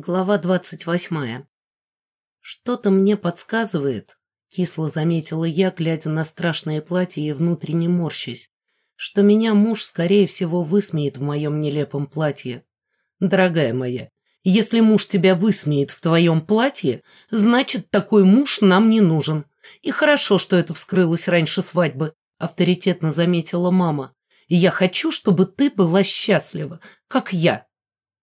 Глава двадцать восьмая. «Что-то мне подсказывает», — кисло заметила я, глядя на страшное платье и внутренне морщась, что меня муж, скорее всего, высмеет в моем нелепом платье. «Дорогая моя, если муж тебя высмеет в твоем платье, значит, такой муж нам не нужен. И хорошо, что это вскрылось раньше свадьбы», — авторитетно заметила мама. «И я хочу, чтобы ты была счастлива, как я».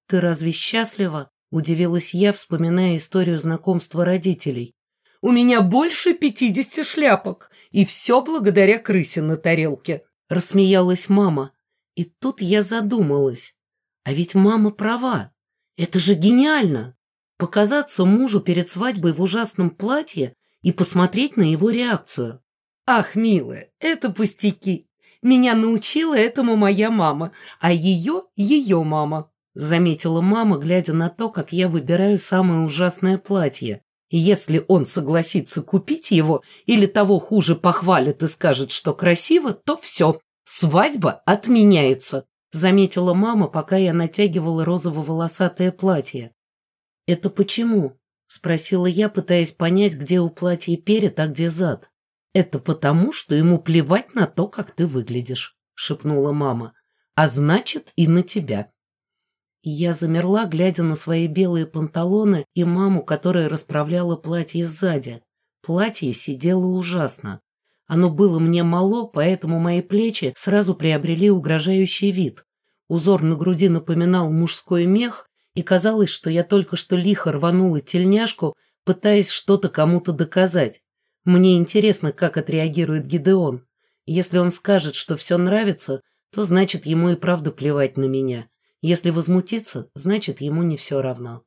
«Ты разве счастлива?» Удивилась я, вспоминая историю знакомства родителей. «У меня больше пятидесяти шляпок, и все благодаря крысе на тарелке», — рассмеялась мама. И тут я задумалась. А ведь мама права. Это же гениально! Показаться мужу перед свадьбой в ужасном платье и посмотреть на его реакцию. «Ах, милая, это пустяки! Меня научила этому моя мама, а ее — ее мама. Заметила мама, глядя на то, как я выбираю самое ужасное платье. И если он согласится купить его, или того хуже похвалит и скажет, что красиво, то все, свадьба отменяется. Заметила мама, пока я натягивала розово-волосатое платье. «Это почему?» — спросила я, пытаясь понять, где у платья перед, а где зад. «Это потому, что ему плевать на то, как ты выглядишь», — шепнула мама. «А значит, и на тебя». Я замерла, глядя на свои белые панталоны и маму, которая расправляла платье сзади. Платье сидело ужасно. Оно было мне мало, поэтому мои плечи сразу приобрели угрожающий вид. Узор на груди напоминал мужской мех, и казалось, что я только что лихо рванула тельняшку, пытаясь что-то кому-то доказать. Мне интересно, как отреагирует Гидеон. Если он скажет, что все нравится, то значит ему и правда плевать на меня. Если возмутиться, значит, ему не все равно.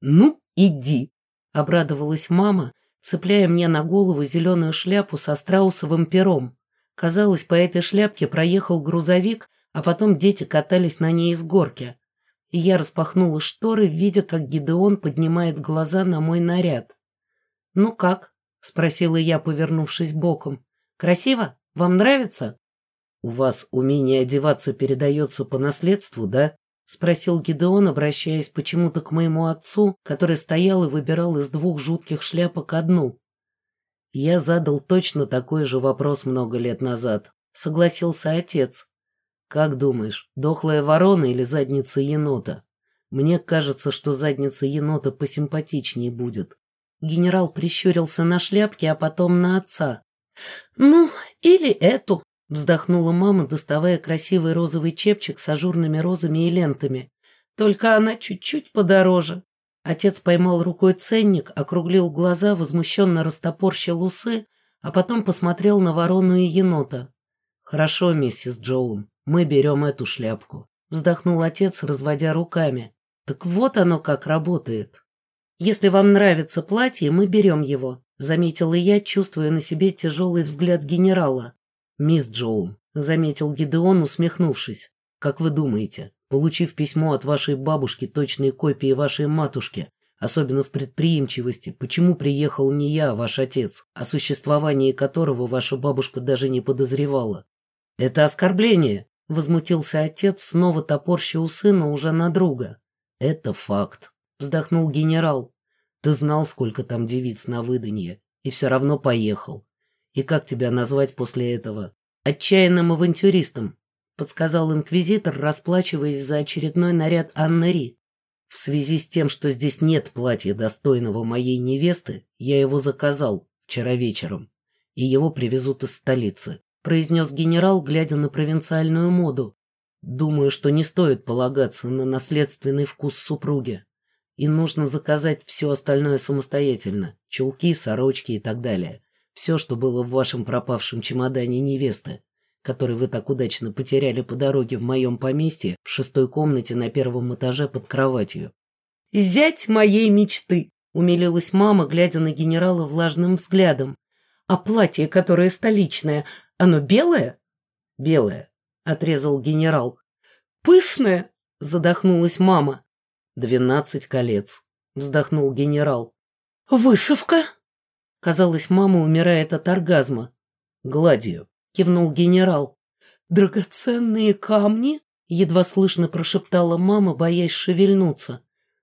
«Ну, иди!» — обрадовалась мама, цепляя мне на голову зеленую шляпу со страусовым пером. Казалось, по этой шляпке проехал грузовик, а потом дети катались на ней из горки. И я распахнула шторы, видя, как Гидеон поднимает глаза на мой наряд. «Ну как?» — спросила я, повернувшись боком. «Красиво? Вам нравится?» «У вас умение одеваться передается по наследству, да?» — спросил Гидеон, обращаясь почему-то к моему отцу, который стоял и выбирал из двух жутких шляпок одну. Я задал точно такой же вопрос много лет назад. Согласился отец. «Как думаешь, дохлая ворона или задница енота? Мне кажется, что задница енота посимпатичнее будет». Генерал прищурился на шляпке, а потом на отца. «Ну, или эту», Вздохнула мама, доставая красивый розовый чепчик с ажурными розами и лентами. Только она чуть-чуть подороже. Отец поймал рукой ценник, округлил глаза, возмущенно растопорщил усы, а потом посмотрел на ворону и енота. «Хорошо, миссис Джоун, мы берем эту шляпку», — вздохнул отец, разводя руками. «Так вот оно как работает. Если вам нравится платье, мы берем его», — заметила я, чувствуя на себе тяжелый взгляд генерала. «Мисс Джоун», — заметил Гидеон, усмехнувшись, — «как вы думаете, получив письмо от вашей бабушки точные копии вашей матушки, особенно в предприимчивости, почему приехал не я, а ваш отец, о существовании которого ваша бабушка даже не подозревала?» «Это оскорбление», — возмутился отец, снова топорща у сына уже на друга. «Это факт», — вздохнул генерал. «Ты знал, сколько там девиц на выданье, и все равно поехал. И как тебя назвать после этого? Отчаянным авантюристом, подсказал инквизитор, расплачиваясь за очередной наряд Анны Ри. В связи с тем, что здесь нет платья достойного моей невесты, я его заказал вчера вечером, и его привезут из столицы, произнес генерал, глядя на провинциальную моду. Думаю, что не стоит полагаться на наследственный вкус супруги, и нужно заказать все остальное самостоятельно, чулки, сорочки и так далее. Все, что было в вашем пропавшем чемодане невесты, который вы так удачно потеряли по дороге в моем поместье в шестой комнате на первом этаже под кроватью. «Зять моей мечты!» — умилилась мама, глядя на генерала влажным взглядом. «А платье, которое столичное, оно белое?» «Белое», — отрезал генерал. «Пышное!» — задохнулась мама. «Двенадцать колец», — вздохнул генерал. «Вышивка?» Казалось, мама умирает от оргазма. «Гладью», — кивнул генерал. «Драгоценные камни?» — едва слышно прошептала мама, боясь шевельнуться.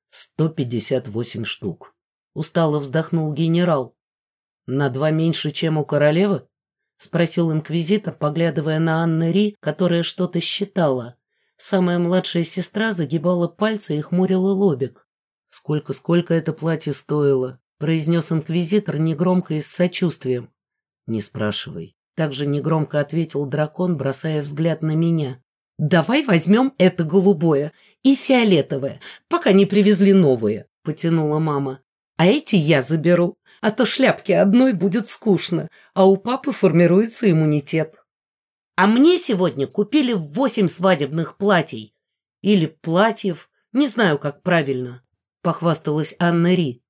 Сто пятьдесят восемь штук. Устало вздохнул генерал. На два меньше, чем у королевы? Спросил инквизитор, поглядывая на Анны Ри, которая что-то считала. Самая младшая сестра загибала пальцы и хмурила лобик. «Сколько-сколько это платье стоило?» – произнес инквизитор негромко и с сочувствием. «Не спрашивай». Также негромко ответил дракон, бросая взгляд на меня. «Давай возьмем это голубое и фиолетовое, пока не привезли новые», – потянула мама. «А эти я заберу, а то шляпки одной будет скучно, а у папы формируется иммунитет». А мне сегодня купили восемь свадебных платьей. Или платьев, не знаю, как правильно, похвасталась Анна Ри.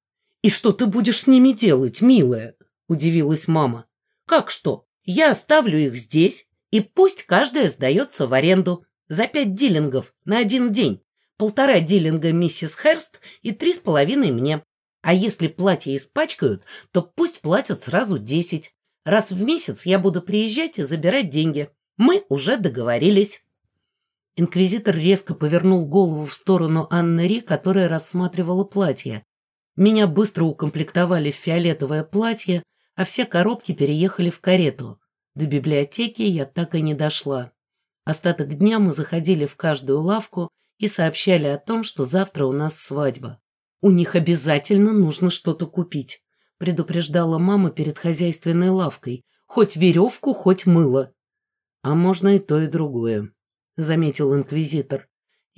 И что ты будешь с ними делать, милая? Удивилась мама. Как что? Я оставлю их здесь, и пусть каждая сдается в аренду за пять диллингов на один день. Полтора диллинга миссис Херст и три с половиной мне. А если платье испачкают, то пусть платят сразу десять. Раз в месяц я буду приезжать и забирать деньги. Мы уже договорились. Инквизитор резко повернул голову в сторону Анны Ри, которая рассматривала платье. Меня быстро укомплектовали в фиолетовое платье, а все коробки переехали в карету. До библиотеки я так и не дошла. Остаток дня мы заходили в каждую лавку и сообщали о том, что завтра у нас свадьба. У них обязательно нужно что-то купить, предупреждала мама перед хозяйственной лавкой. Хоть веревку, хоть мыло. «А можно и то, и другое», — заметил инквизитор.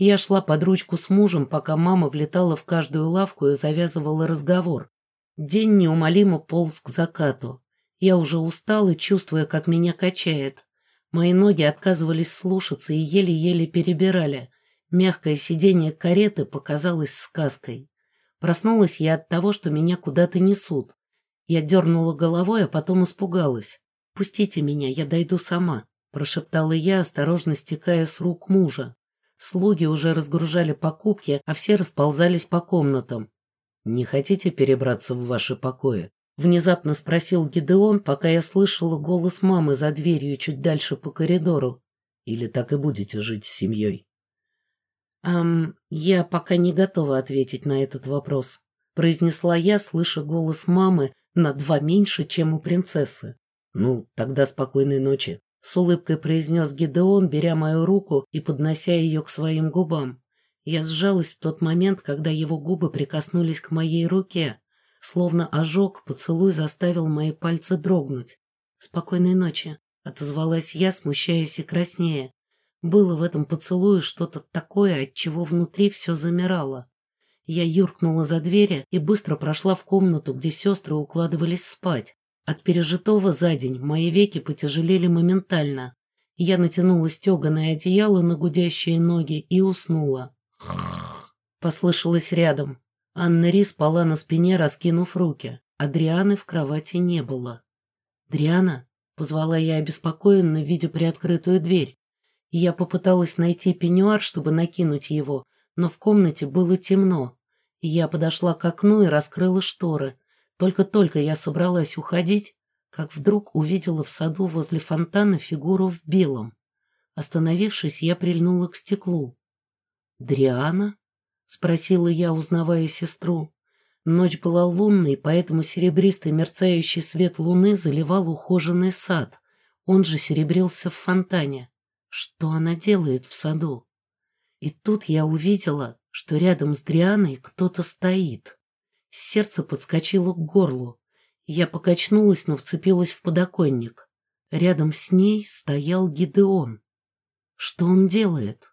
Я шла под ручку с мужем, пока мама влетала в каждую лавку и завязывала разговор. День неумолимо полз к закату. Я уже устала, чувствуя, как меня качает. Мои ноги отказывались слушаться и еле-еле перебирали. Мягкое сиденье кареты показалось сказкой. Проснулась я от того, что меня куда-то несут. Я дернула головой, а потом испугалась. «Пустите меня, я дойду сама». Прошептала я, осторожно стекая с рук мужа. Слуги уже разгружали покупки, а все расползались по комнатам. «Не хотите перебраться в ваши покои?» Внезапно спросил Гидеон, пока я слышала голос мамы за дверью чуть дальше по коридору. «Или так и будете жить с семьей?» «Ам, я пока не готова ответить на этот вопрос», произнесла я, слыша голос мамы на два меньше, чем у принцессы. «Ну, тогда спокойной ночи», с улыбкой произнес Гидеон, беря мою руку и поднося ее к своим губам. Я сжалась в тот момент, когда его губы прикоснулись к моей руке. Словно ожог, поцелуй заставил мои пальцы дрогнуть. «Спокойной ночи», — отозвалась я, смущаясь и краснея. Было в этом поцелуе что-то такое, от чего внутри все замирало. Я юркнула за двери и быстро прошла в комнату, где сестры укладывались спать. От пережитого за день мои веки потяжелели моментально. Я натянула стеганое одеяло на гудящие ноги и уснула. Послышалось рядом. Анна Ри спала на спине, раскинув руки. Адрианы в кровати не было. «Дриана?» — позвала я обеспокоенно, видя приоткрытую дверь. Я попыталась найти пеньюар, чтобы накинуть его, но в комнате было темно. Я подошла к окну и раскрыла шторы. Только-только я собралась уходить, как вдруг увидела в саду возле фонтана фигуру в белом. Остановившись, я прильнула к стеклу. «Дриана?» — спросила я, узнавая сестру. Ночь была лунной, поэтому серебристый мерцающий свет луны заливал ухоженный сад. Он же серебрился в фонтане. Что она делает в саду? И тут я увидела, что рядом с Дрианой кто-то стоит. Сердце подскочило к горлу. Я покачнулась, но вцепилась в подоконник. Рядом с ней стоял Гидеон. Что он делает?